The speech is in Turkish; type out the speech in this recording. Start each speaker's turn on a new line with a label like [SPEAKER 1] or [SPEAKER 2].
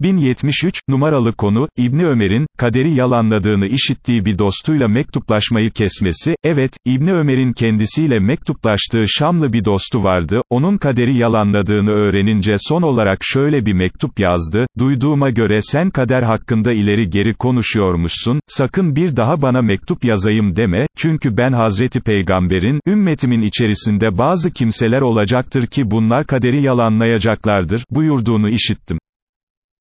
[SPEAKER 1] 1073, numaralı konu, İbni Ömer'in, kaderi yalanladığını işittiği bir dostuyla mektuplaşmayı kesmesi, evet, İbni Ömer'in kendisiyle mektuplaştığı Şamlı bir dostu vardı, onun kaderi yalanladığını öğrenince son olarak şöyle bir mektup yazdı, duyduğuma göre sen kader hakkında ileri geri konuşuyormuşsun, sakın bir daha bana mektup yazayım deme, çünkü ben Hazreti Peygamber'in, ümmetimin içerisinde bazı kimseler olacaktır ki bunlar kaderi yalanlayacaklardır, buyurduğunu işittim.